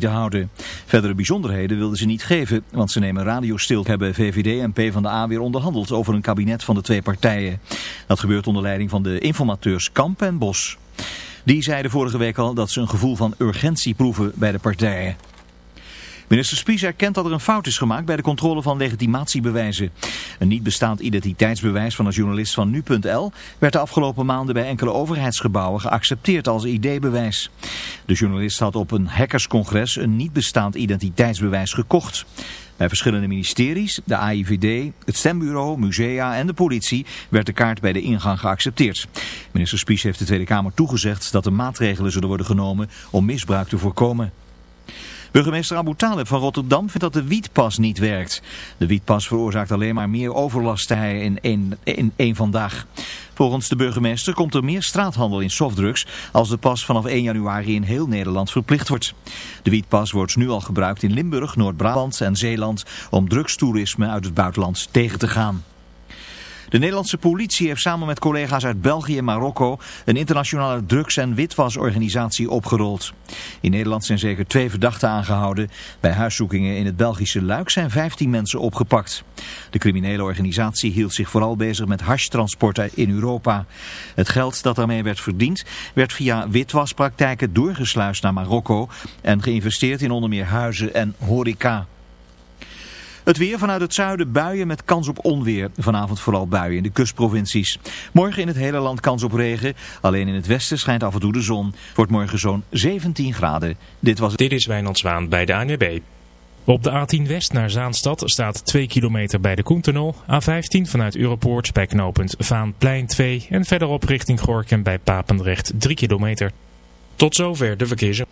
te houden. Verdere bijzonderheden wilden ze niet geven, want ze nemen radiostil. Hebben VVD en PvdA weer onderhandeld over een kabinet van de twee partijen. Dat gebeurt onder leiding van de informateurs Kamp en Bos. Die zeiden vorige week al dat ze een gevoel van urgentie proeven bij de partijen. Minister Spies erkent dat er een fout is gemaakt bij de controle van legitimatiebewijzen. Een niet bestaand identiteitsbewijs van een journalist van Nu.nl werd de afgelopen maanden bij enkele overheidsgebouwen geaccepteerd als ID-bewijs. De journalist had op een hackerscongres een niet bestaand identiteitsbewijs gekocht. Bij verschillende ministeries, de AIVD, het stembureau, musea en de politie werd de kaart bij de ingang geaccepteerd. Minister Spies heeft de Tweede Kamer toegezegd dat er maatregelen zullen worden genomen om misbruik te voorkomen. Burgemeester Abu Talib van Rotterdam vindt dat de wietpas niet werkt. De wietpas veroorzaakt alleen maar meer overlast in één in, in vandaag. Volgens de burgemeester komt er meer straathandel in softdrugs als de pas vanaf 1 januari in heel Nederland verplicht wordt. De wietpas wordt nu al gebruikt in Limburg, Noord-Brabant en Zeeland om drugstoerisme uit het buitenland tegen te gaan. De Nederlandse politie heeft samen met collega's uit België en Marokko een internationale drugs- en witwasorganisatie opgerold. In Nederland zijn zeker twee verdachten aangehouden. Bij huiszoekingen in het Belgische Luik zijn 15 mensen opgepakt. De criminele organisatie hield zich vooral bezig met hashtransporten in Europa. Het geld dat daarmee werd verdiend werd via witwaspraktijken doorgesluist naar Marokko en geïnvesteerd in onder meer huizen en horeca. Het weer vanuit het zuiden buien met kans op onweer. Vanavond vooral buien in de kustprovincies. Morgen in het hele land kans op regen. Alleen in het westen schijnt af en toe de zon. Wordt morgen zo'n 17 graden. Dit, was... Dit is Wijnand Zwaan bij de ANWB. Op de A10 West naar Zaanstad staat 2 kilometer bij de Koentunnel. A15 vanuit Europoort bij knooppunt Vaanplein 2. En verderop richting Gorken bij Papendrecht 3 kilometer. Tot zover de verkeers.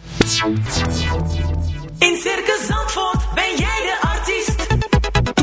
In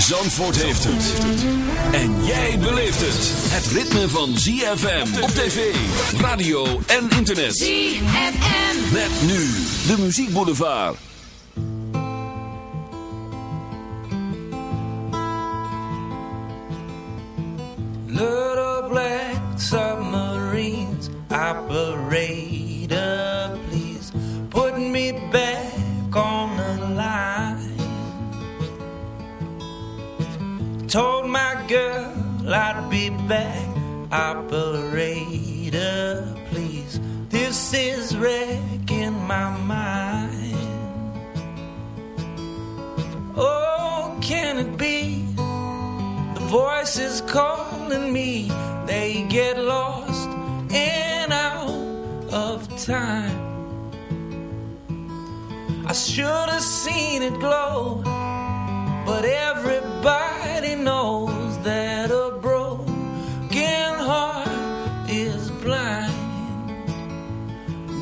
Zandvoort heeft het. En jij beleeft het. Het ritme van ZFM op tv, radio en internet. ZFM. Met nu de muziekboulevard. Little black submarines, operator, please put me back on the line. Back, operator, please. This is wrecking my mind. Oh, can it be? The voices calling me, they get lost and out of time. I should have seen it glow, but everybody knows that a broken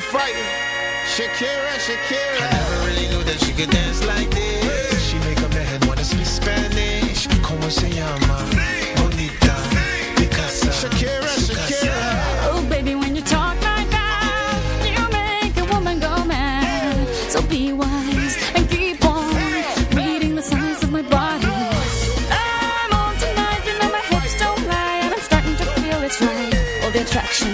frightened. Shakira, Shakira. I never really knew that she could dance like this. She make a man wanna speak Spanish. Como se llama? Bonita. Picasa. Shakira, Shakira. Oh, baby, when you talk like that, you make a woman go mad. So be wise and keep reading the signs of my body. I'm on tonight, my hips don't lie, I'm starting to feel it's right. All the attraction.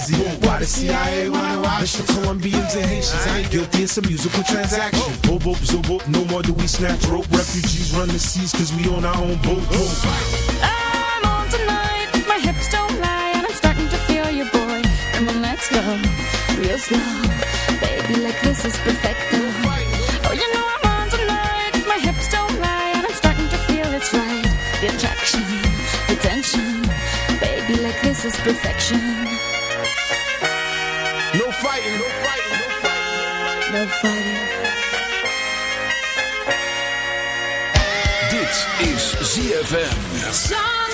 Why the CIA wanna watch the Colombians and Haitians? I ain't guilty, it's a musical transaction. Boop, boop, zo, boop, no more do we snatch rope. Refugees run the seas cause we own our own boat. I'm on tonight, my hips don't lie, and I'm starting to feel you, boy. Come on, let's go, real slow. Baby, like this is perfecto. Oh, you know I'm on tonight, my hips don't lie, and I'm starting to feel it's right. The attraction, the tension. Baby, like this is perfection. ZFM.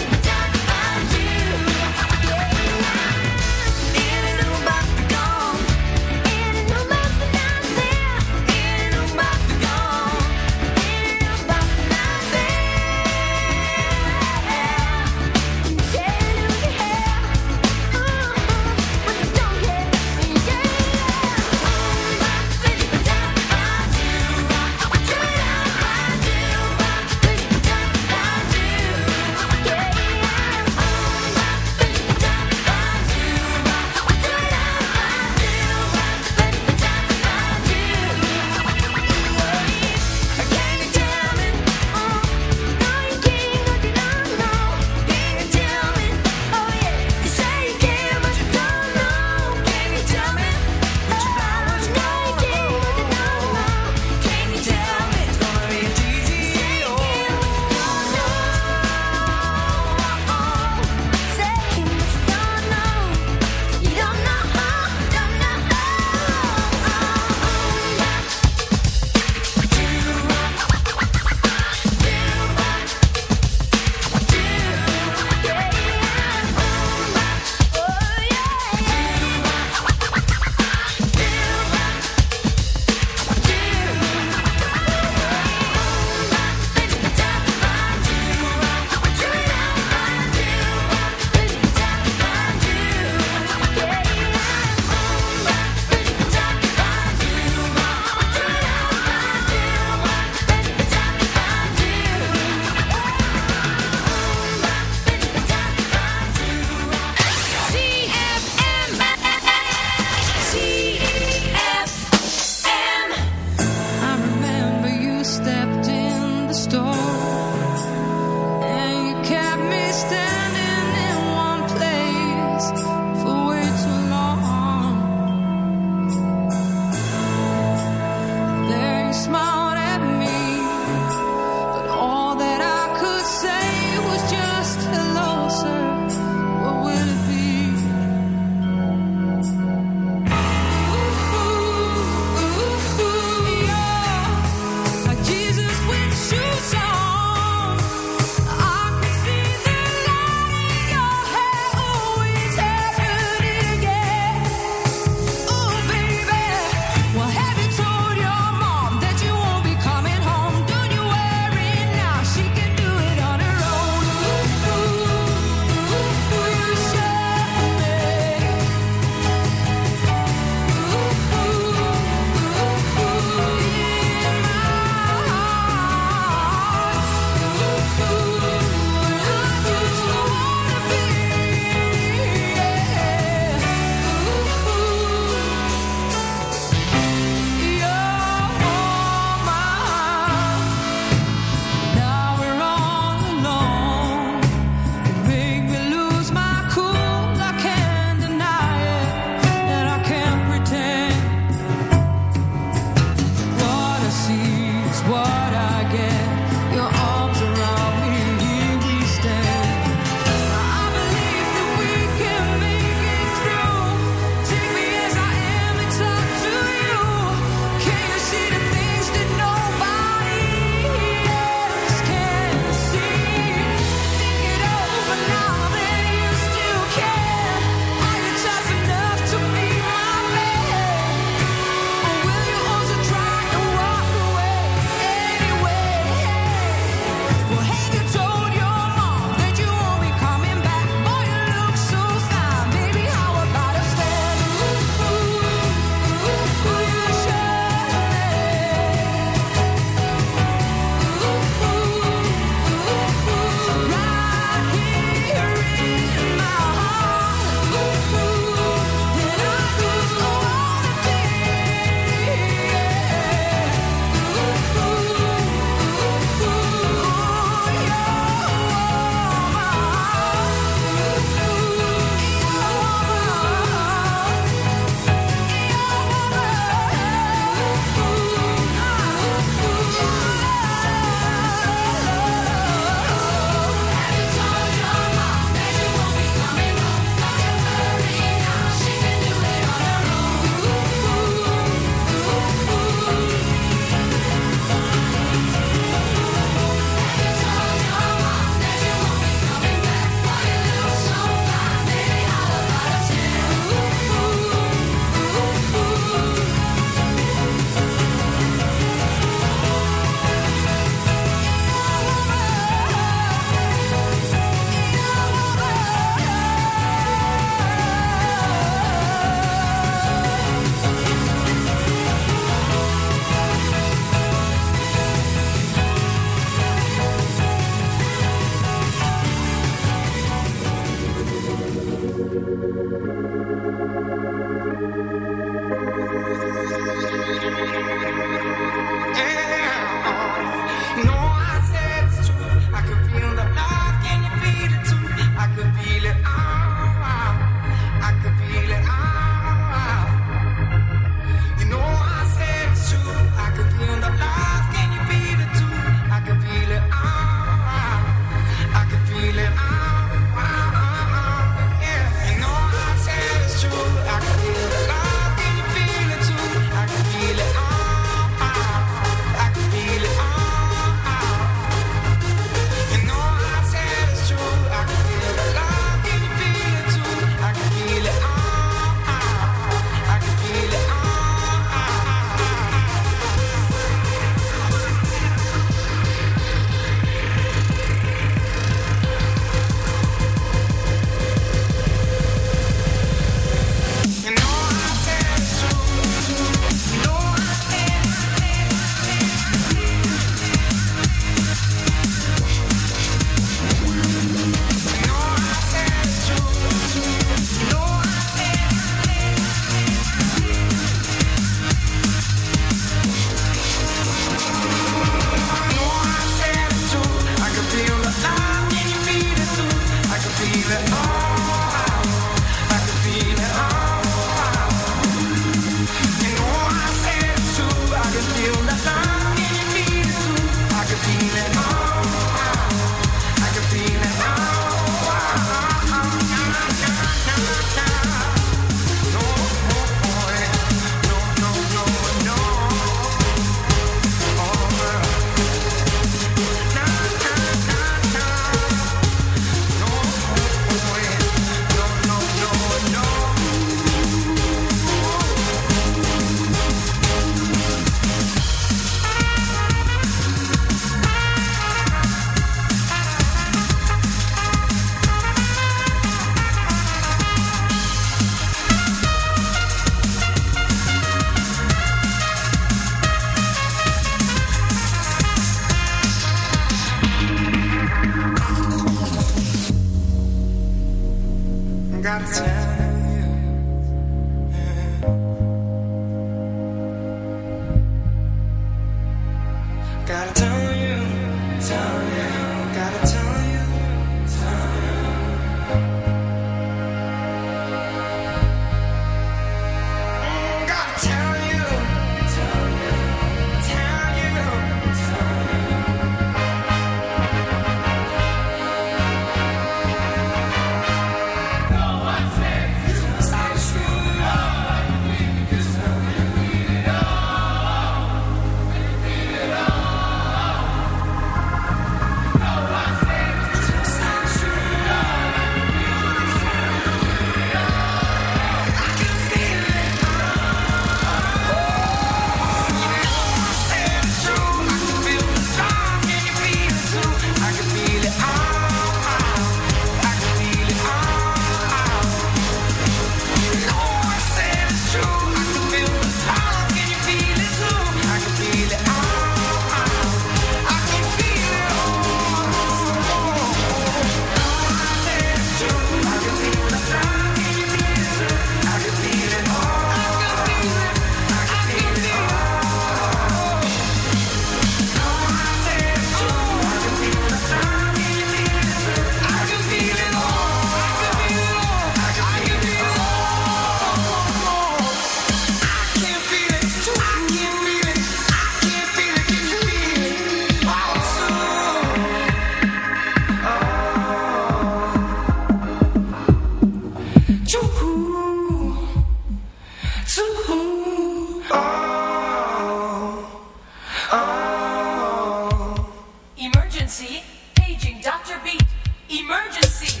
Dr. Beat. Emergency.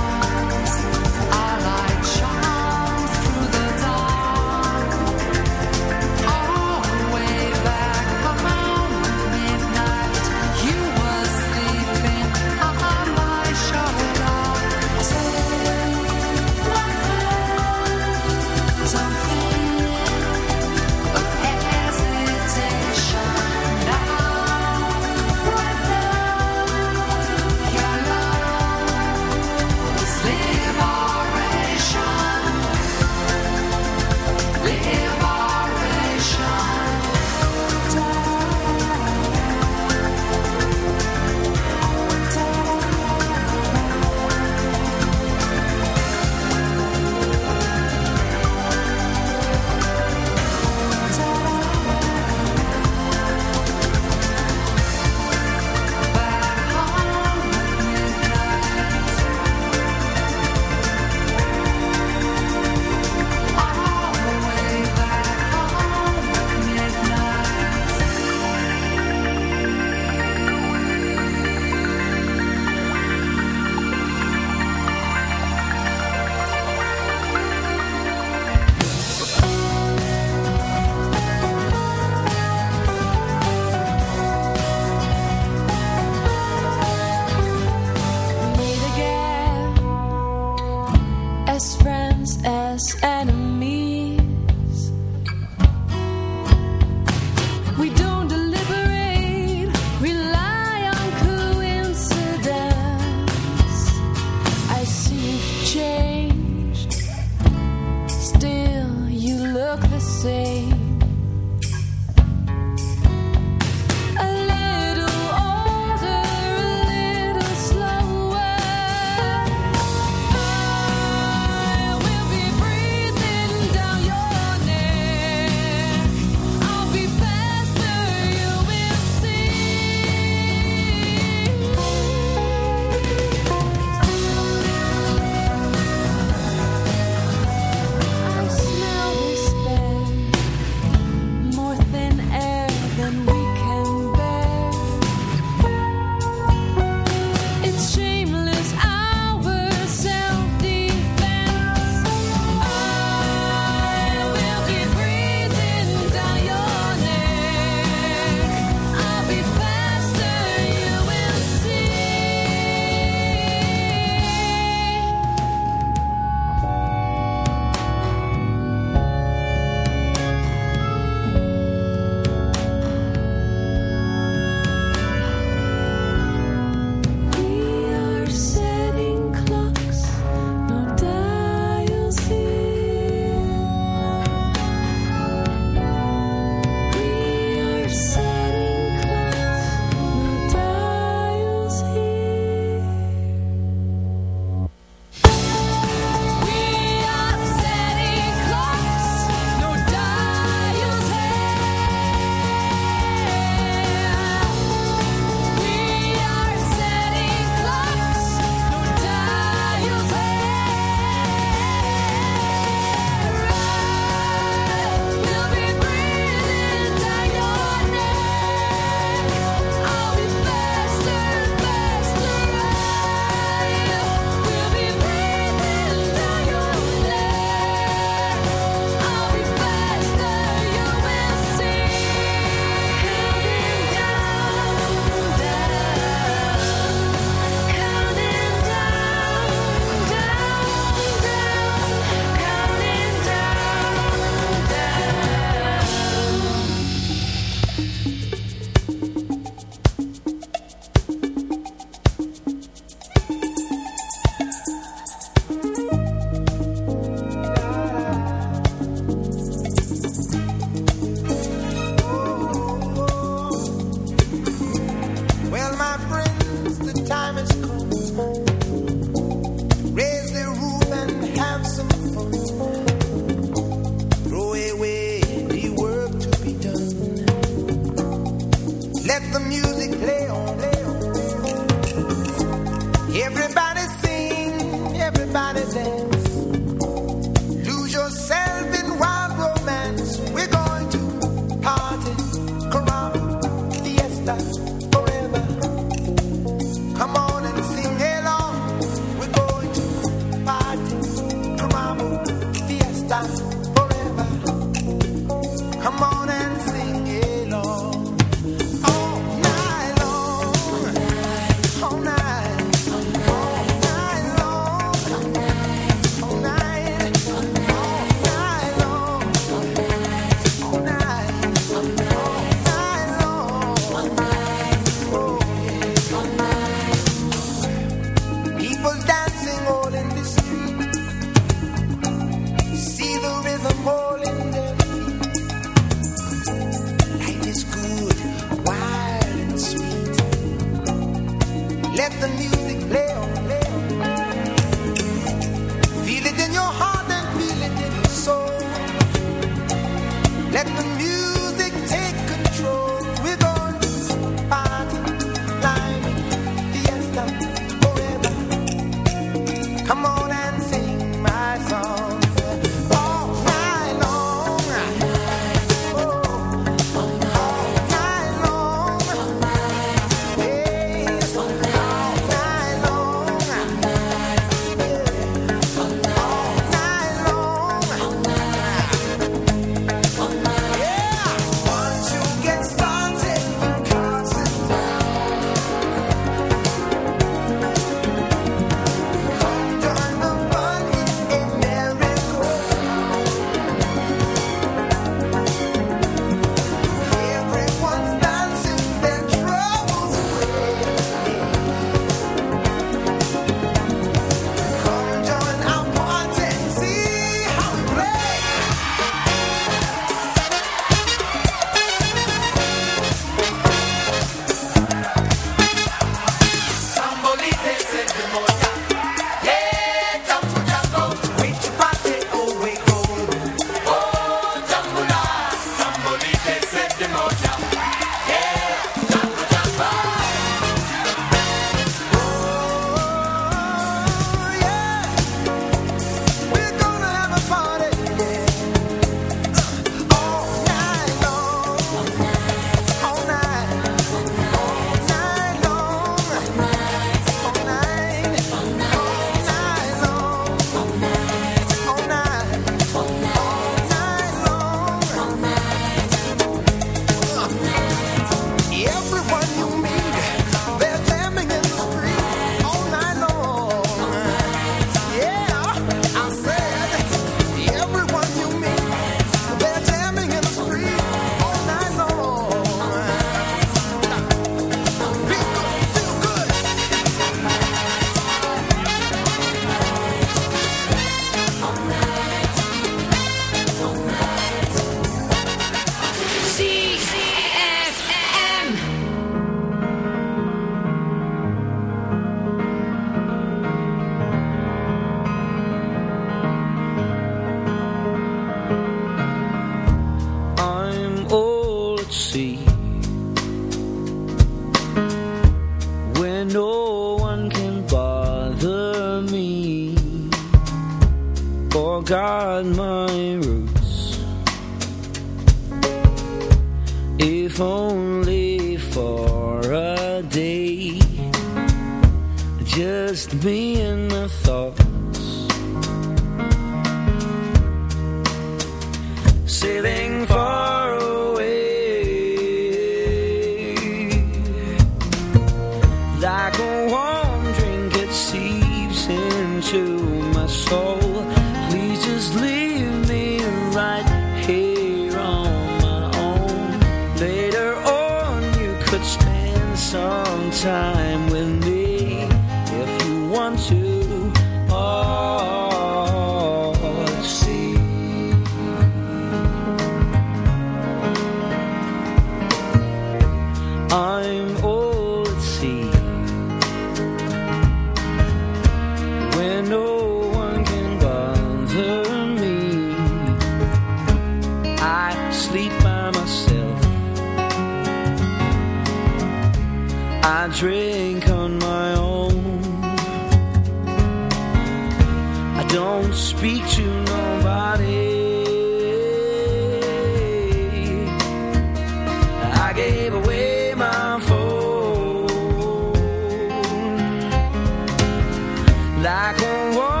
like a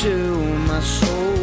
To my soul.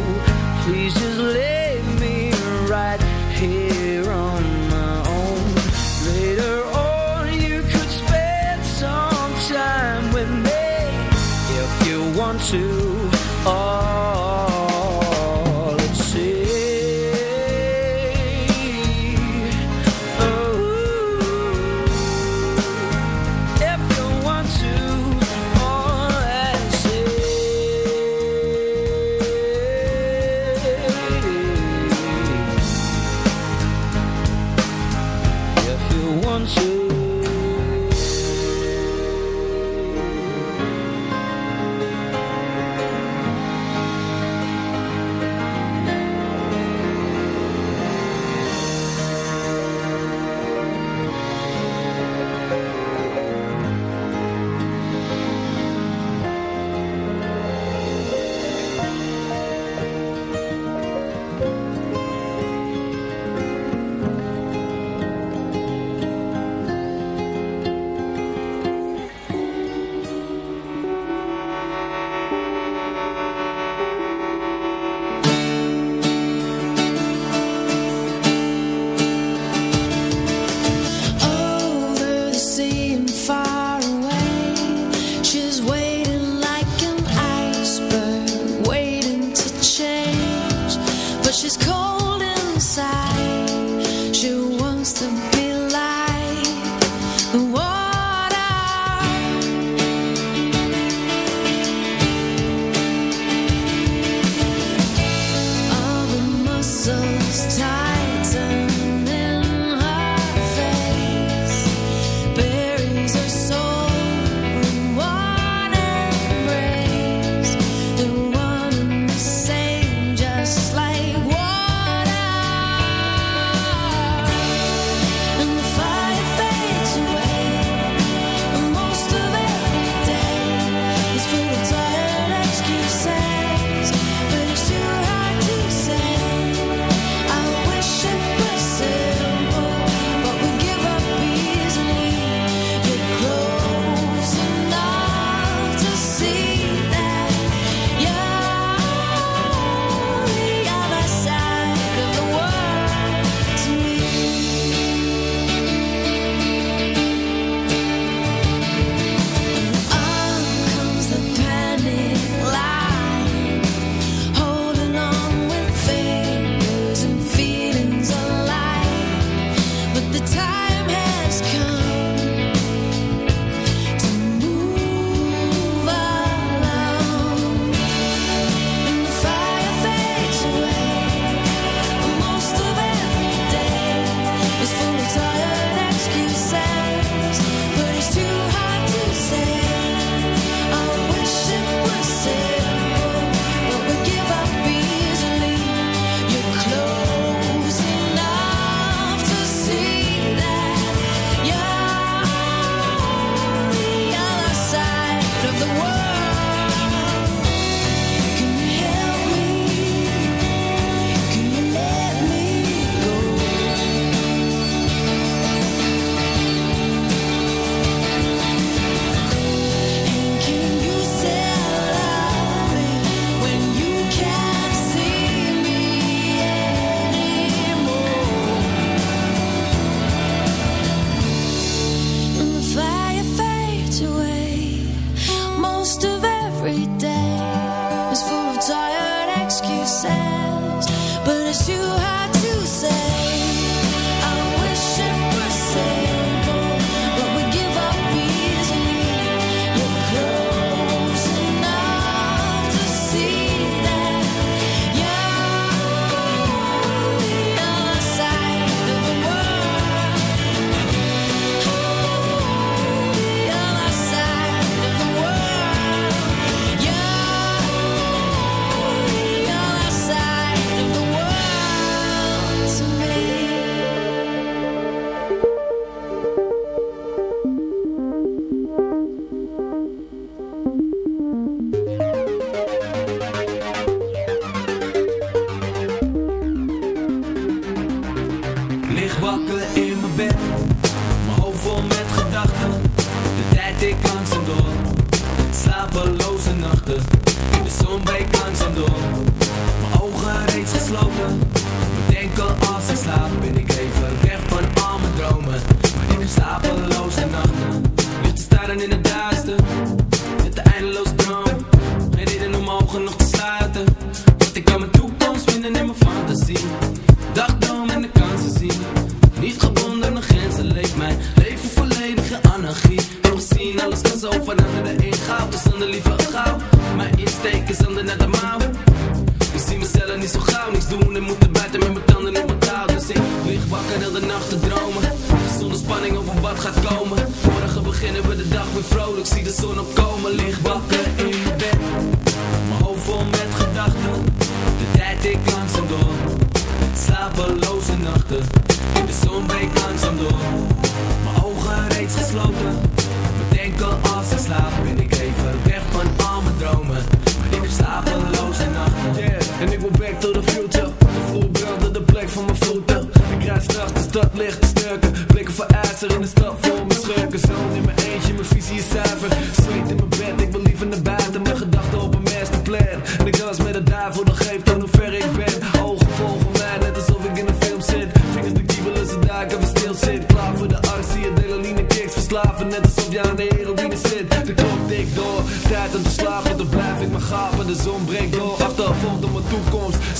Ik rijd straks de stad licht te sturken. Blikken voor ijzer in de stad vol mijn schurken. Zo in mijn eentje, mijn visie is zuiver. Sweet in mijn bed, ik wil liever naar buiten. Mijn gedachten op een masterplan. En ik kans met de duivel, dat geeft aan hoe ver ik ben. Ogen volgen mij, net alsof ik in een film zit. Vingers de kiebelen, ze duiken, we stil zit. Klaar voor de arts, zie je adrenaline kicks. Verslaven, net alsof je aan de heroïne zit. De klok dik door, tijd om te slapen. Dan blijf ik maar gapen, de zon breekt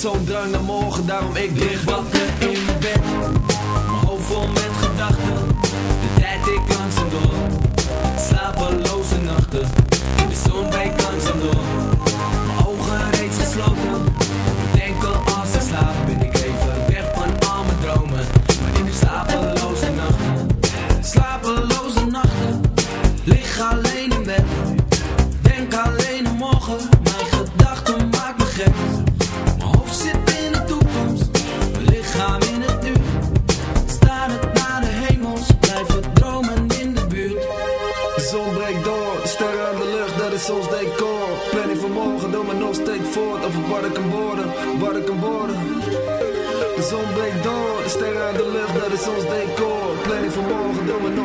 Zo'n drang naar morgen, daarom ik dicht wat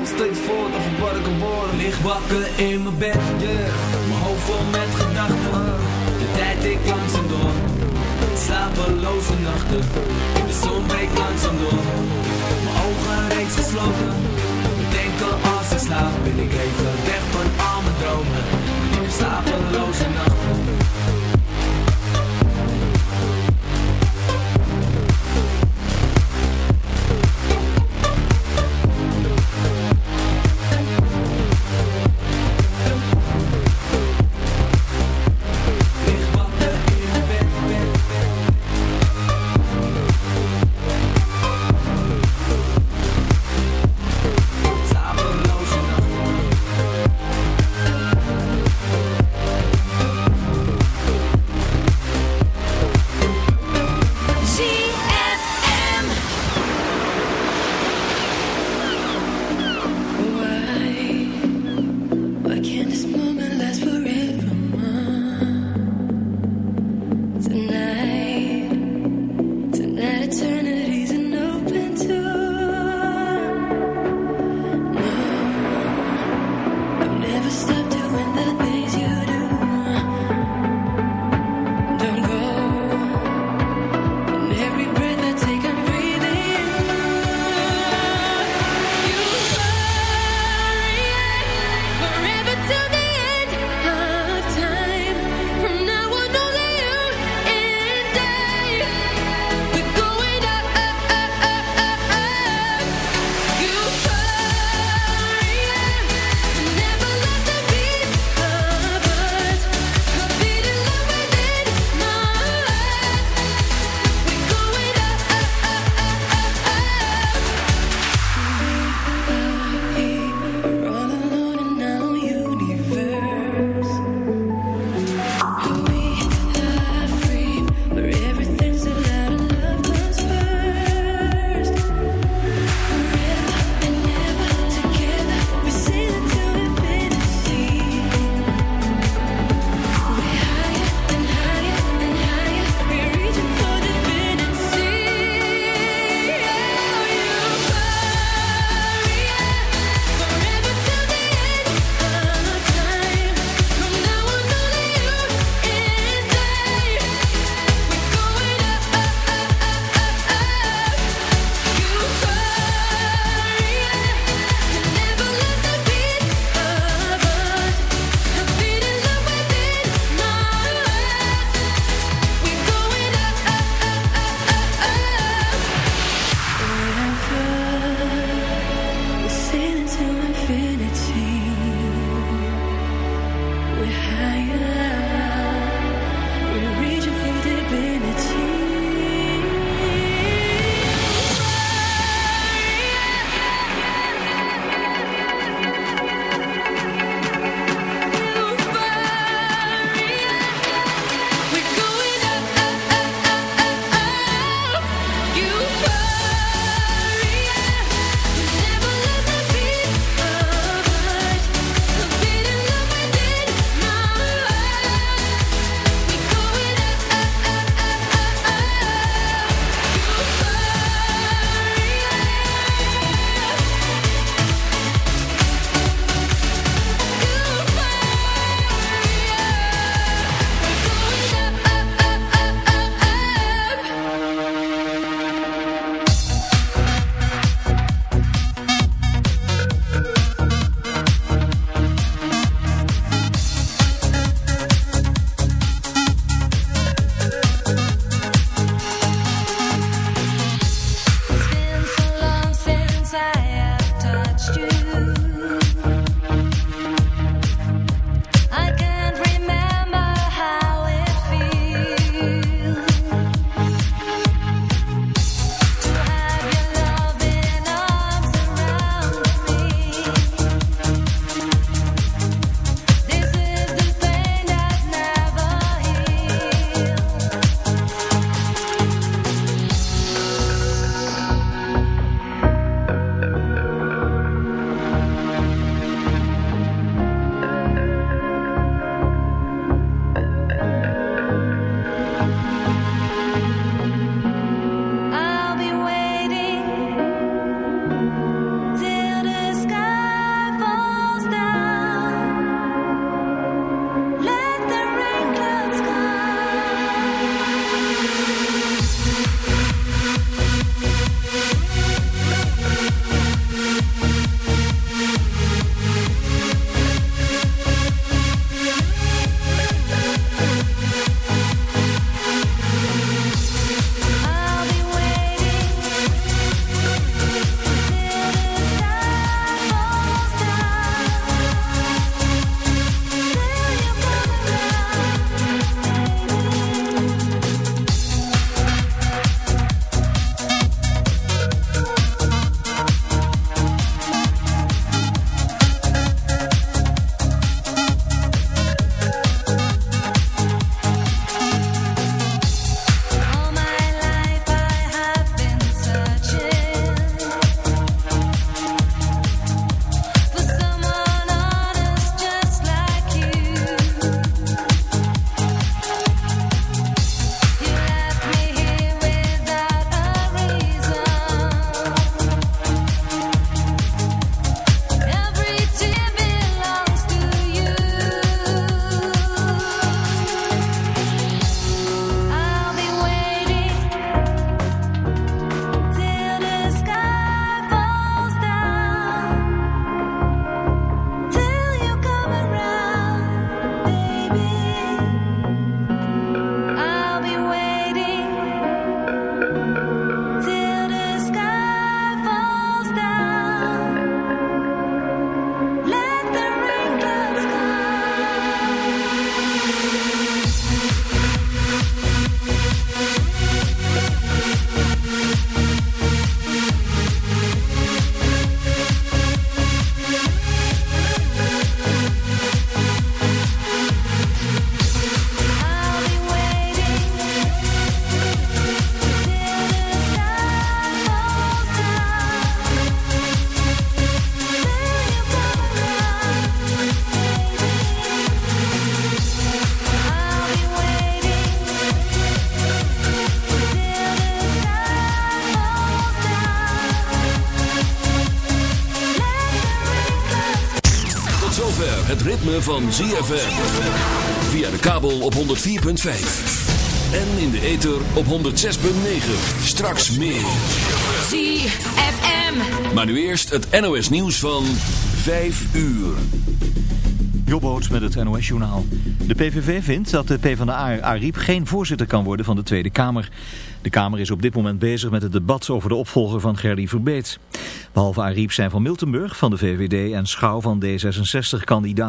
komt steeds voort of een worden. Lig wakker in mijn bed, yeah. mijn hoofd vol met gedachten. De tijd ik langzaam door, slapeloze nachten. De zon breekt langzaam door, mijn ogen reeds gesloten. Denken als ik slaap, ben ik even weg van al mijn dromen. Slapeloze ZFM. Via de kabel op 104.5. En in de ether op 106.9. Straks meer. ZFM. Maar nu eerst het NOS nieuws van 5 uur. Jobboot met het NOS-journaal. De PVV vindt dat de PvdA Ariep geen voorzitter kan worden van de Tweede Kamer. De Kamer is op dit moment bezig met het debat over de opvolger van Gerdy Verbeet. Behalve Ariep zijn van Miltenburg van de VVD en Schouw van D66 kandidaat.